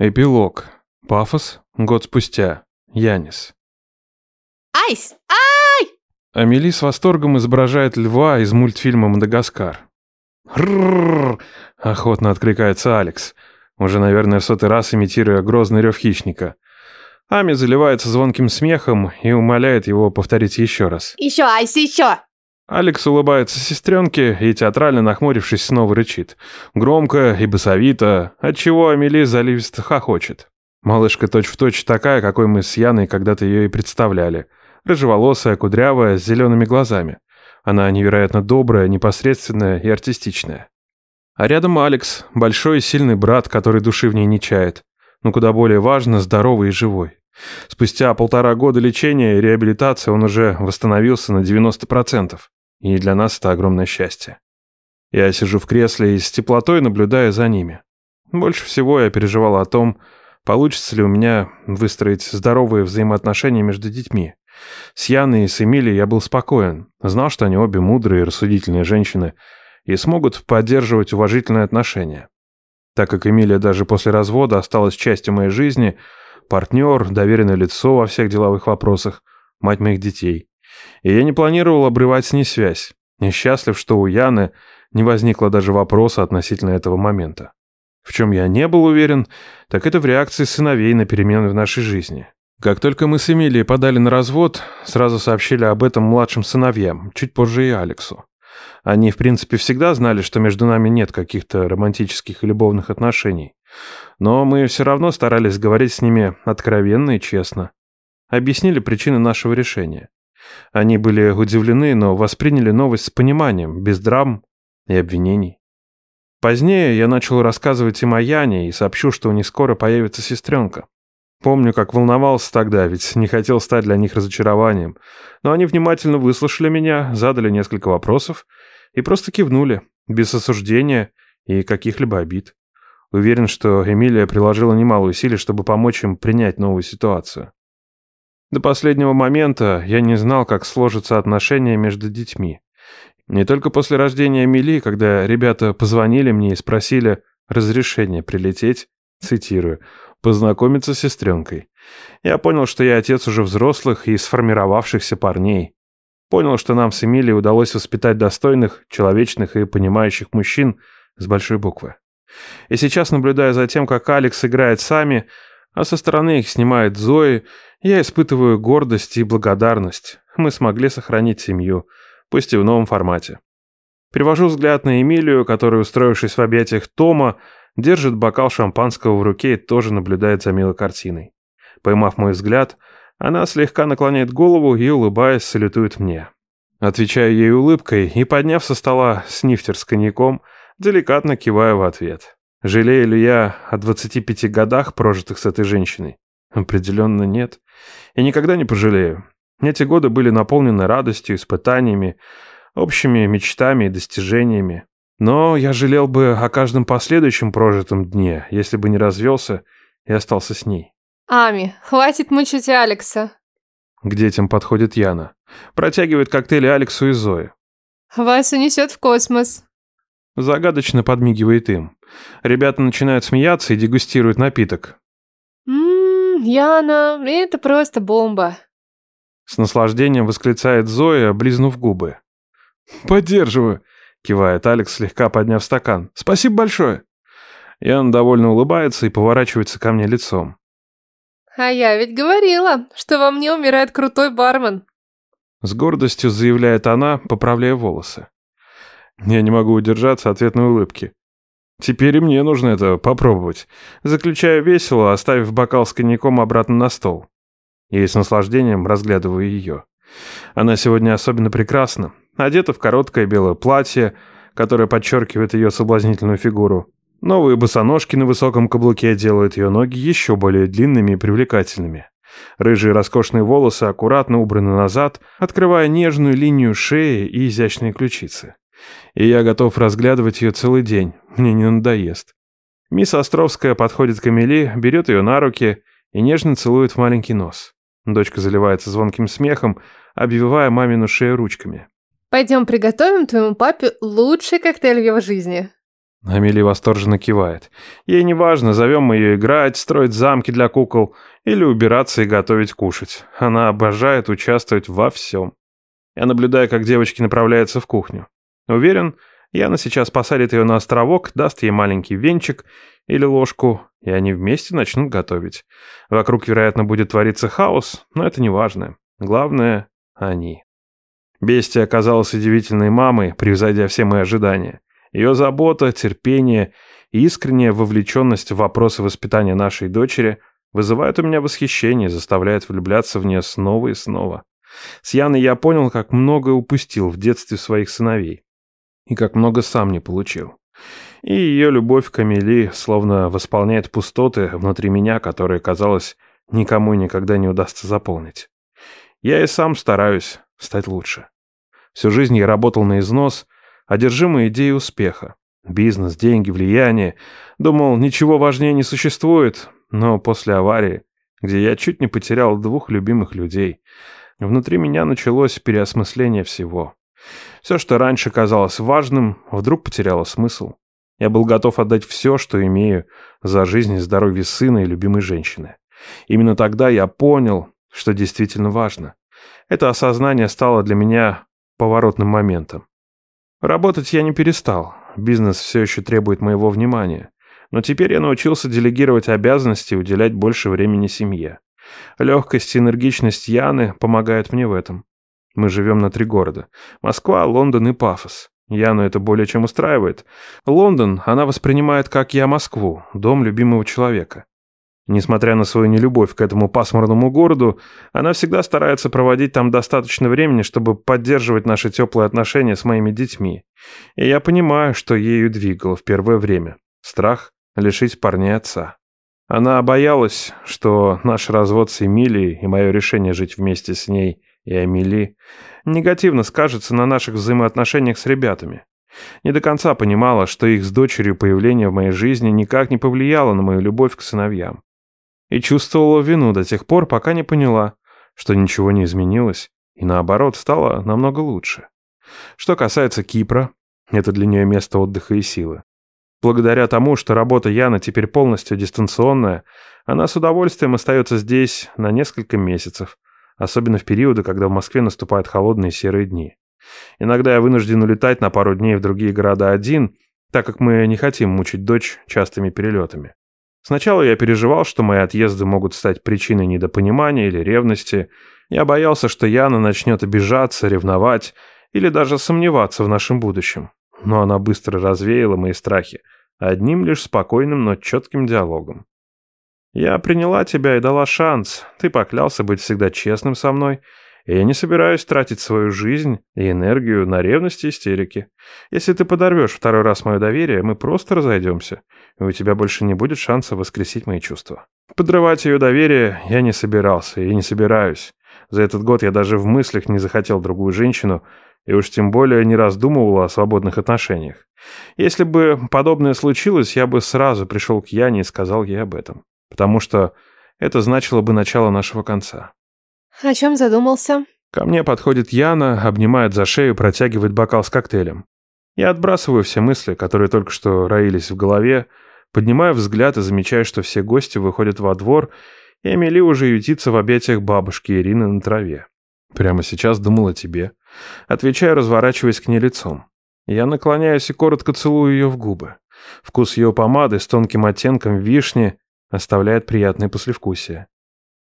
Эпилог. Пафос. Год спустя. Янис. Айс! Ай! Амели с восторгом изображает льва из мультфильма «Мадагаскар». «Рррррр!» – охотно откликается Алекс, уже, наверное, в сотый раз имитируя грозный рев хищника. Ами заливается звонким смехом и умоляет его повторить еще раз. Еще, Айс, еще! Алекс улыбается сестренке и, театрально нахмурившись, снова рычит. Громко и басовито, отчего Амели заливисто хохочет. Малышка точь-в-точь такая, какой мы с Яной когда-то ее и представляли. Рыжеволосая, кудрявая, с зелеными глазами. Она невероятно добрая, непосредственная и артистичная. А рядом Алекс, большой и сильный брат, который души в ней не чает. Но куда более важно, здоровый и живой. Спустя полтора года лечения и реабилитации он уже восстановился на 90%. И для нас это огромное счастье. Я сижу в кресле и с теплотой наблюдаю за ними. Больше всего я переживал о том, получится ли у меня выстроить здоровые взаимоотношения между детьми. С Яной и с Эмилией я был спокоен, знал, что они обе мудрые и рассудительные женщины и смогут поддерживать уважительные отношения. Так как Эмилия даже после развода осталась частью моей жизни, партнер, доверенное лицо во всех деловых вопросах, мать моих детей. И я не планировал обрывать с ней связь. Несчастлив, что у Яны не возникло даже вопроса относительно этого момента. В чем я не был уверен, так это в реакции сыновей на перемены в нашей жизни. Как только мы с Эмилией подали на развод, сразу сообщили об этом младшим сыновьям, чуть позже и Алексу. Они, в принципе, всегда знали, что между нами нет каких-то романтических и любовных отношений. Но мы все равно старались говорить с ними откровенно и честно. Объяснили причины нашего решения. Они были удивлены, но восприняли новость с пониманием, без драм и обвинений. Позднее я начал рассказывать им о Яне и сообщу, что у них скоро появится сестренка. Помню, как волновался тогда, ведь не хотел стать для них разочарованием. Но они внимательно выслушали меня, задали несколько вопросов и просто кивнули, без осуждения и каких-либо обид. Уверен, что Эмилия приложила немало усилий, чтобы помочь им принять новую ситуацию. До последнего момента я не знал, как сложатся отношения между детьми. Не только после рождения Эмили, когда ребята позвонили мне и спросили разрешения прилететь, цитирую, познакомиться с сестренкой. Я понял, что я отец уже взрослых и сформировавшихся парней. Понял, что нам с Эмилией удалось воспитать достойных, человечных и понимающих мужчин с большой буквы. И сейчас, наблюдая за тем, как Алекс играет сами, а со стороны их снимает Зои, я испытываю гордость и благодарность. Мы смогли сохранить семью, пусть и в новом формате. Перевожу взгляд на Эмилию, которая, устроившись в объятиях Тома, держит бокал шампанского в руке и тоже наблюдает за милой картиной. Поймав мой взгляд, она слегка наклоняет голову и, улыбаясь, салютует мне. Отвечаю ей улыбкой и, подняв со стола снифтер с коньяком, деликатно киваю в ответ. Жалею ли я о 25 годах, прожитых с этой женщиной? Определенно нет. И никогда не пожалею. Эти годы были наполнены радостью, испытаниями, общими мечтами и достижениями. Но я жалел бы о каждом последующем прожитом дне, если бы не развелся и остался с ней. Ами, хватит мучить Алекса. К детям подходит Яна. Протягивает коктейли Алексу и Зое. Вас унесет в космос. Загадочно подмигивает им. Ребята начинают смеяться и дегустируют напиток. Яна, это просто бомба. С наслаждением восклицает Зоя, облизнув губы. «Поддерживаю», — кивает Алекс, слегка подняв стакан. «Спасибо большое». Яна довольно улыбается и поворачивается ко мне лицом. А я ведь говорила, что во мне умирает крутой бармен. С гордостью заявляет она, поправляя волосы. Я не могу удержаться от ответной улыбки. Теперь и мне нужно это попробовать. Заключаю весело, оставив бокал с коньяком обратно на стол. И с наслаждением разглядываю ее. Она сегодня особенно прекрасна. Одета в короткое белое платье, которое подчеркивает ее соблазнительную фигуру. Новые босоножки на высоком каблуке делают ее ноги еще более длинными и привлекательными. Рыжие роскошные волосы аккуратно убраны назад, открывая нежную линию шеи и изящные ключицы и я готов разглядывать ее целый день, мне не надоест. Мисс Островская подходит к Эмили, берет ее на руки и нежно целует в маленький нос. Дочка заливается звонким смехом, обвивая мамину шею ручками. Пойдем приготовим твоему папе лучший коктейль в его жизни. Амели восторженно кивает. Ей не важно, зовем мы ее играть, строить замки для кукол или убираться и готовить кушать. Она обожает участвовать во всем. Я наблюдаю, как девочки направляются в кухню. Уверен, Яна сейчас посадит ее на островок, даст ей маленький венчик или ложку, и они вместе начнут готовить. Вокруг, вероятно, будет твориться хаос, но это не важно. Главное — они. Бестия оказалась удивительной мамой, превзойдя все мои ожидания. Ее забота, терпение и искренняя вовлеченность в вопросы воспитания нашей дочери вызывают у меня восхищение, заставляют влюбляться в нее снова и снова. С Яной я понял, как много упустил в детстве своих сыновей. И как много сам не получил. И ее любовь к Амели словно восполняет пустоты внутри меня, которые, казалось, никому никогда не удастся заполнить. Я и сам стараюсь стать лучше. Всю жизнь я работал на износ, одержимый идеей успеха. Бизнес, деньги, влияние. Думал, ничего важнее не существует, но после аварии, где я чуть не потерял двух любимых людей, внутри меня началось переосмысление всего. Все, что раньше казалось важным, вдруг потеряло смысл. Я был готов отдать все, что имею, за жизнь и здоровье сына и любимой женщины. Именно тогда я понял, что действительно важно. Это осознание стало для меня поворотным моментом. Работать я не перестал. Бизнес все еще требует моего внимания. Но теперь я научился делегировать обязанности и уделять больше времени семье. Легкость и энергичность Яны помогают мне в этом. Мы живем на три города. Москва, Лондон и Пафос. Яну это более чем устраивает. Лондон она воспринимает как я Москву, дом любимого человека. Несмотря на свою нелюбовь к этому пасмурному городу, она всегда старается проводить там достаточно времени, чтобы поддерживать наши теплые отношения с моими детьми. И я понимаю, что ею двигало в первое время. Страх лишить парней отца. Она боялась, что наш развод с Эмилией и мое решение жить вместе с ней и Амели негативно скажется на наших взаимоотношениях с ребятами. Не до конца понимала, что их с дочерью появление в моей жизни никак не повлияло на мою любовь к сыновьям. И чувствовала вину до тех пор, пока не поняла, что ничего не изменилось, и наоборот, стало намного лучше. Что касается Кипра, это для нее место отдыха и силы. Благодаря тому, что работа Яна теперь полностью дистанционная, она с удовольствием остается здесь на несколько месяцев, особенно в периоды, когда в Москве наступают холодные серые дни. Иногда я вынужден улетать на пару дней в другие города один, так как мы не хотим мучить дочь частыми перелетами. Сначала я переживал, что мои отъезды могут стать причиной недопонимания или ревности. Я боялся, что Яна начнет обижаться, ревновать или даже сомневаться в нашем будущем. Но она быстро развеяла мои страхи одним лишь спокойным, но четким диалогом. Я приняла тебя и дала шанс. Ты поклялся быть всегда честным со мной. И я не собираюсь тратить свою жизнь и энергию на ревность и истерики. Если ты подорвешь второй раз мое доверие, мы просто разойдемся, и у тебя больше не будет шанса воскресить мои чувства. Подрывать ее доверие я не собирался и не собираюсь. За этот год я даже в мыслях не захотел другую женщину, и уж тем более не раздумывал о свободных отношениях. Если бы подобное случилось, я бы сразу пришел к Яне и сказал ей об этом потому что это значило бы начало нашего конца. О чем задумался? Ко мне подходит Яна, обнимает за шею, протягивает бокал с коктейлем. Я отбрасываю все мысли, которые только что роились в голове, поднимаю взгляд и замечаю, что все гости выходят во двор, и Амели уже ютится в объятиях бабушки Ирины на траве. Прямо сейчас думал о тебе. Отвечаю, разворачиваясь к ней лицом. Я наклоняюсь и коротко целую ее в губы. Вкус ее помады с тонким оттенком вишни оставляет приятное послевкусие.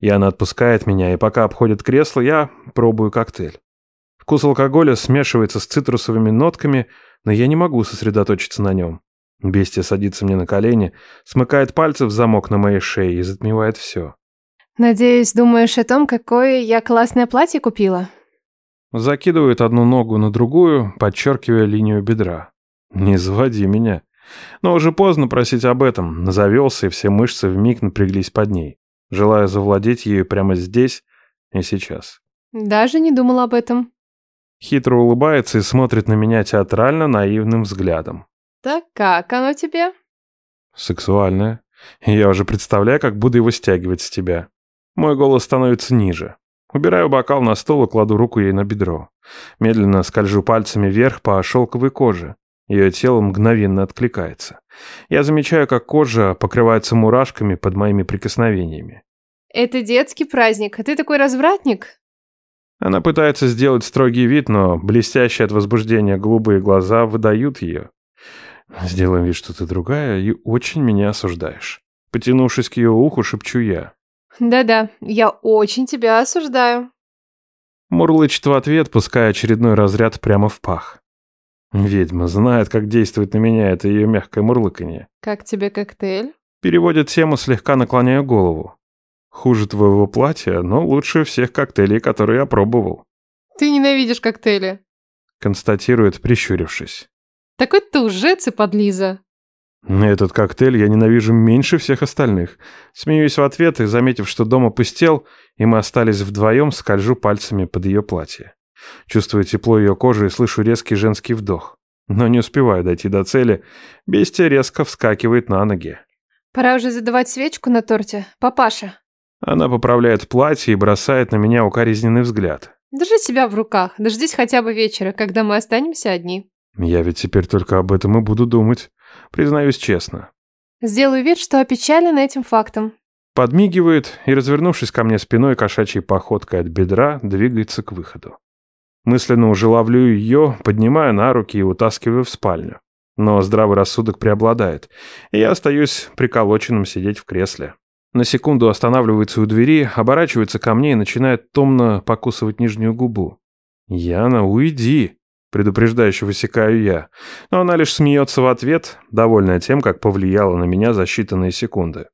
И она отпускает меня, и пока обходит кресло, я пробую коктейль. Вкус алкоголя смешивается с цитрусовыми нотками, но я не могу сосредоточиться на нем. Бестия садится мне на колени, смыкает пальцы в замок на моей шее и затмевает все. «Надеюсь, думаешь о том, какое я классное платье купила?» Закидывает одну ногу на другую, подчеркивая линию бедра. «Не заводи меня». Но уже поздно просить об этом. Завелся, и все мышцы вмиг напряглись под ней, желая завладеть ею прямо здесь и сейчас. Даже не думал об этом. Хитро улыбается и смотрит на меня театрально наивным взглядом. Так как оно тебе? Сексуальное. Я уже представляю, как буду его стягивать с тебя. Мой голос становится ниже. Убираю бокал на стол и кладу руку ей на бедро. Медленно скольжу пальцами вверх по шелковой коже. Ее тело мгновенно откликается. Я замечаю, как кожа покрывается мурашками под моими прикосновениями. Это детский праздник, а ты такой развратник? Она пытается сделать строгий вид, но блестящие от возбуждения голубые глаза выдают ее. Сделаем вид, что ты другая, и очень меня осуждаешь. Потянувшись к ее уху, шепчу я. Да-да, я очень тебя осуждаю. Мурлычет в ответ, пуская очередной разряд прямо в пах. Ведьма знает, как действует на меня это ее мягкое мурлыканье. Как тебе коктейль? Переводит тему, слегка наклоняя голову. Хуже твоего платья, но лучше всех коктейлей, которые я пробовал. Ты ненавидишь коктейли. Констатирует, прищурившись. Такой ты лжец и подлиза. Этот коктейль я ненавижу меньше всех остальных. Смеюсь в ответ и, заметив, что дом опустел, и мы остались вдвоем, скольжу пальцами под ее платье. Чувствую тепло ее кожи и слышу резкий женский вдох. Но не успеваю дойти до цели. Бестия резко вскакивает на ноги. Пора уже задавать свечку на торте. Папаша. Она поправляет платье и бросает на меня укоризненный взгляд. Держи себя в руках. Дождись хотя бы вечера, когда мы останемся одни. Я ведь теперь только об этом и буду думать. Признаюсь честно. Сделаю вид, что опечален этим фактом. Подмигивает и, развернувшись ко мне спиной, кошачьей походкой от бедра, двигается к выходу. Мысленно уже ловлю ее, поднимая на руки и утаскиваю в спальню. Но здравый рассудок преобладает, и я остаюсь приколоченным сидеть в кресле. На секунду останавливается у двери, оборачивается ко мне и начинает томно покусывать нижнюю губу. «Яна, уйди!» Предупреждающе высекаю я. Но она лишь смеется в ответ, довольная тем, как повлияла на меня за считанные секунды.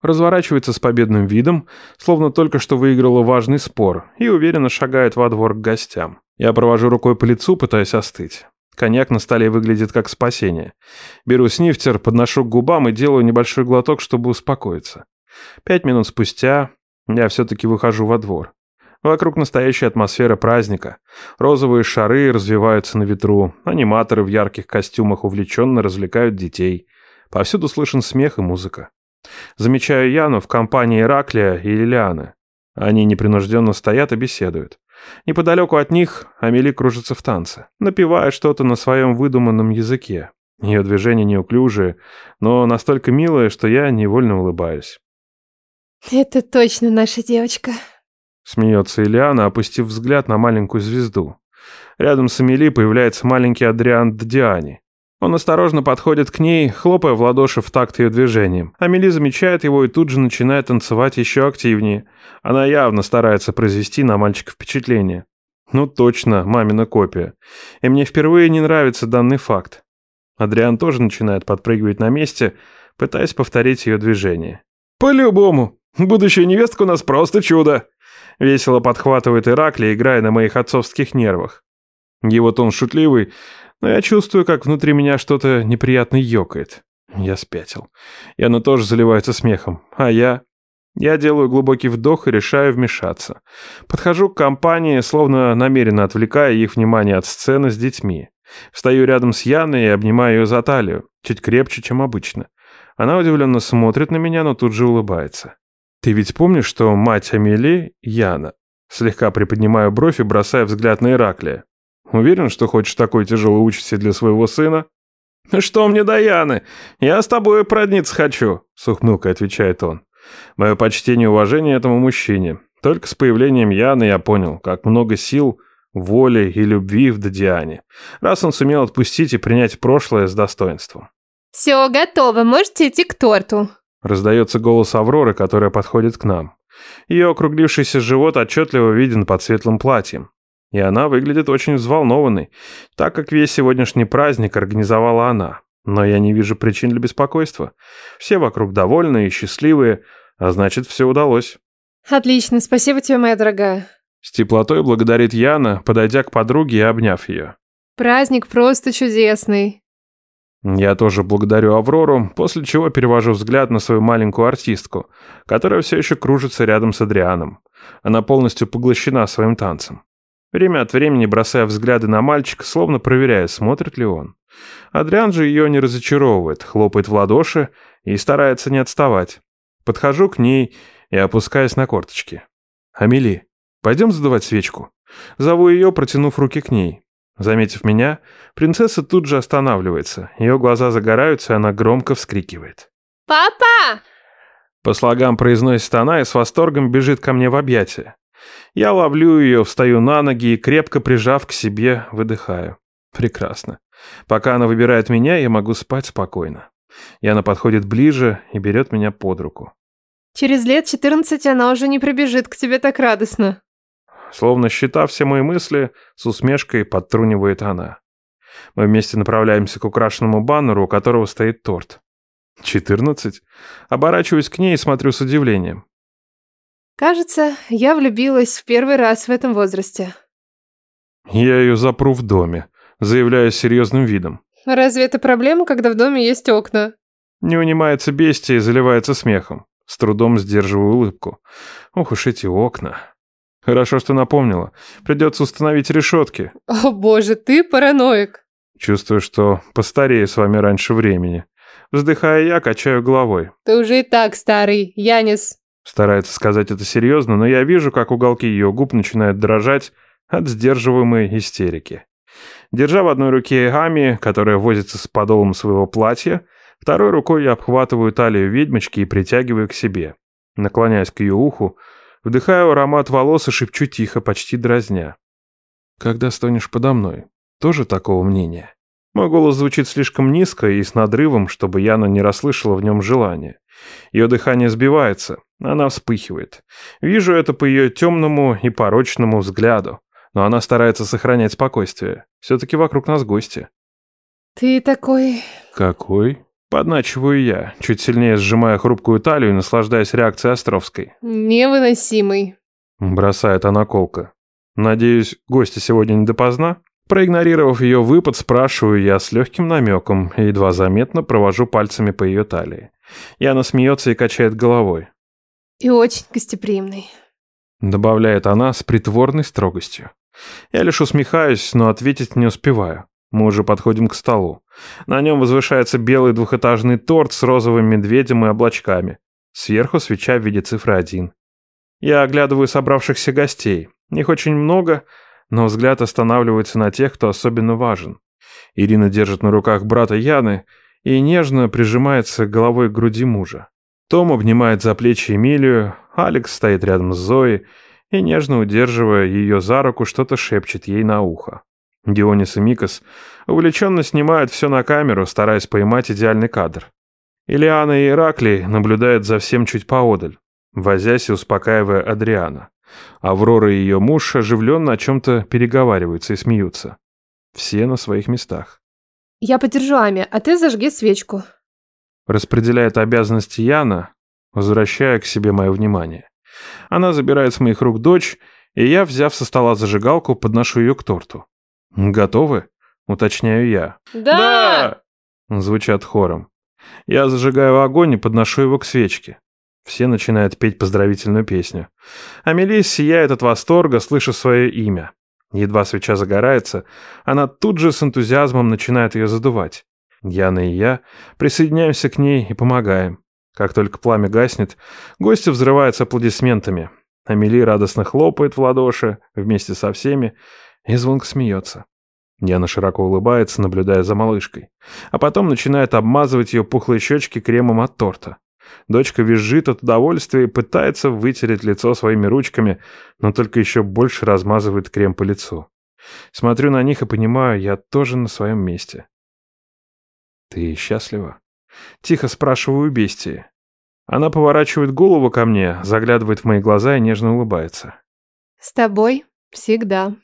Разворачивается с победным видом, словно только что выиграла важный спор, и уверенно шагает во двор к гостям. Я провожу рукой по лицу, пытаясь остыть. Коньяк на столе выглядит как спасение. Беру снифтер, подношу к губам и делаю небольшой глоток, чтобы успокоиться. Пять минут спустя я все-таки выхожу во двор. Вокруг настоящая атмосфера праздника. Розовые шары развиваются на ветру, аниматоры в ярких костюмах увлеченно развлекают детей. Повсюду слышен смех и музыка. Замечаю Яну в компании Ираклия и Лилианы. Они непринужденно стоят и беседуют. Неподалеку от них Амели кружится в танце, напевая что-то на своем выдуманном языке. Ее движения неуклюжие, но настолько милые, что я невольно улыбаюсь. «Это точно наша девочка», — смеется Ильяна, опустив взгляд на маленькую звезду. Рядом с Амели появляется маленький Адриан Ддиани. Он осторожно подходит к ней, хлопая в ладоши в такт ее движением. Амели замечает его и тут же начинает танцевать еще активнее. Она явно старается произвести на мальчика впечатление. Ну точно, мамина копия. И мне впервые не нравится данный факт. Адриан тоже начинает подпрыгивать на месте, пытаясь повторить ее движение. «По-любому! Будущая невестка у нас просто чудо!» Весело подхватывает Иракли, играя на моих отцовских нервах. Его тон шутливый, но я чувствую, как внутри меня что-то неприятно ёкает. Я спятил. И она тоже заливается смехом. А я... Я делаю глубокий вдох и решаю вмешаться. Подхожу к компании, словно намеренно отвлекая их внимание от сцены с детьми. Встаю рядом с Яной и обнимаю ее за талию, чуть крепче, чем обычно. Она удивленно смотрит на меня, но тут же улыбается. «Ты ведь помнишь, что мать Амели — Яна?» Слегка приподнимаю бровь и бросаю взгляд на Ираклия. Уверен, что хочешь такой тяжелой участи для своего сына?» «Что мне до Яны? Я с тобой продниться хочу», — с ухмылкой отвечает он. «Мое почтение и уважение этому мужчине. Только с появлением Яны я понял, как много сил, воли и любви в Дадиане, раз он сумел отпустить и принять прошлое с достоинством». «Все, готово, можете идти к торту», — раздается голос Авроры, которая подходит к нам. Ее округлившийся живот отчетливо виден под светлым платьем. И она выглядит очень взволнованной, так как весь сегодняшний праздник организовала она. Но я не вижу причин для беспокойства. Все вокруг довольны и счастливые, а значит, все удалось. Отлично, спасибо тебе, моя дорогая. С теплотой благодарит Яна, подойдя к подруге и обняв ее. Праздник просто чудесный. Я тоже благодарю Аврору, после чего перевожу взгляд на свою маленькую артистку, которая все еще кружится рядом с Адрианом. Она полностью поглощена своим танцем. Время от времени бросая взгляды на мальчика, словно проверяя, смотрит ли он. Адриан же ее не разочаровывает, хлопает в ладоши и старается не отставать. Подхожу к ней и опускаюсь на корточки. «Амели, пойдем задувать свечку?» Зову ее, протянув руки к ней. Заметив меня, принцесса тут же останавливается. Ее глаза загораются, и она громко вскрикивает. «Папа!» По слогам произносит она и с восторгом бежит ко мне в объятия. Я ловлю ее, встаю на ноги и, крепко прижав к себе, выдыхаю. Прекрасно. Пока она выбирает меня, я могу спать спокойно. Яна подходит ближе и берет меня под руку. Через лет 14 она уже не прибежит к тебе так радостно. Словно считав все мои мысли, с усмешкой подтрунивает она. Мы вместе направляемся к украшенному баннеру, у которого стоит торт. «Четырнадцать?» Оборачиваюсь к ней и смотрю с удивлением. Кажется, я влюбилась в первый раз в этом возрасте. Я ее запру в доме, заявляю серьезным видом. Разве это проблема, когда в доме есть окна? Не унимается бестия и заливается смехом. С трудом сдерживаю улыбку. Ох уж эти окна. Хорошо, что напомнила. Придется установить решетки. О боже, ты параноик. Чувствую, что постарею с вами раньше времени. Вздыхая я, качаю головой. Ты уже и так старый, Янис. Старается сказать это серьезно, но я вижу, как уголки ее губ начинают дрожать от сдерживаемой истерики. Держа в одной руке Ами, которая возится с подолом своего платья, второй рукой я обхватываю талию ведьмочки и притягиваю к себе. Наклоняясь к ее уху, вдыхаю аромат волос и шепчу тихо, почти дразня. «Когда стонешь подо мной, тоже такого мнения?» Мой голос звучит слишком низко и с надрывом, чтобы Яна не расслышала в нем желания. Ее дыхание сбивается, она вспыхивает. Вижу это по ее темному и порочному взгляду, но она старается сохранять спокойствие. Все-таки вокруг нас гости. Ты такой... Какой? Подначиваю я, чуть сильнее сжимая хрупкую талию и наслаждаясь реакцией Островской. Невыносимый. Бросает она колко. Надеюсь, гости сегодня не допоздна? Проигнорировав ее выпад, спрашиваю я с легким намеком и едва заметно провожу пальцами по ее талии. Яна смеется и качает головой. И очень гостеприимный. Добавляет она с притворной строгостью. Я лишь усмехаюсь, но ответить не успеваю. Мы уже подходим к столу. На нем возвышается белый двухэтажный торт с розовым медведем и облачками. Сверху свеча в виде цифры один. Я оглядываю собравшихся гостей. Их очень много, но взгляд останавливается на тех, кто особенно важен. Ирина держит на руках брата Яны и нежно прижимается головой к груди мужа. Том обнимает за плечи Эмилию, Алекс стоит рядом с Зоей и, нежно удерживая ее за руку, что-то шепчет ей на ухо. Дионис и Микас увлеченно снимают все на камеру, стараясь поймать идеальный кадр. Илиана и Ираклий наблюдают за всем чуть поодаль, возясь и успокаивая Адриана. Аврора и ее муж оживленно о чем-то переговариваются и смеются. Все на своих местах. Я подержу Ами, а ты зажги свечку. Распределяет обязанности Яна, возвращая к себе мое внимание. Она забирает с моих рук дочь, и я, взяв со стола зажигалку, подношу ее к торту. «Готовы?» — уточняю я. Да! Звучат хором. Я зажигаю огонь и подношу его к свечке. Все начинают петь поздравительную песню. Амелия сияет от восторга, слыша свое имя. Едва свеча загорается, она тут же с энтузиазмом начинает ее задувать. Яна и я присоединяемся к ней и помогаем. Как только пламя гаснет, гости взрываются аплодисментами. Амели радостно хлопает в ладоши вместе со всеми и звонко смеется. Яна широко улыбается, наблюдая за малышкой, а потом начинает обмазывать ее пухлые щечки кремом от торта. Дочка визжит от удовольствия и пытается вытереть лицо своими ручками, но только еще больше размазывает крем по лицу. Смотрю на них и понимаю, я тоже на своем месте. «Ты счастлива?» Тихо спрашиваю бестии. Она поворачивает голову ко мне, заглядывает в мои глаза и нежно улыбается. С тобой всегда.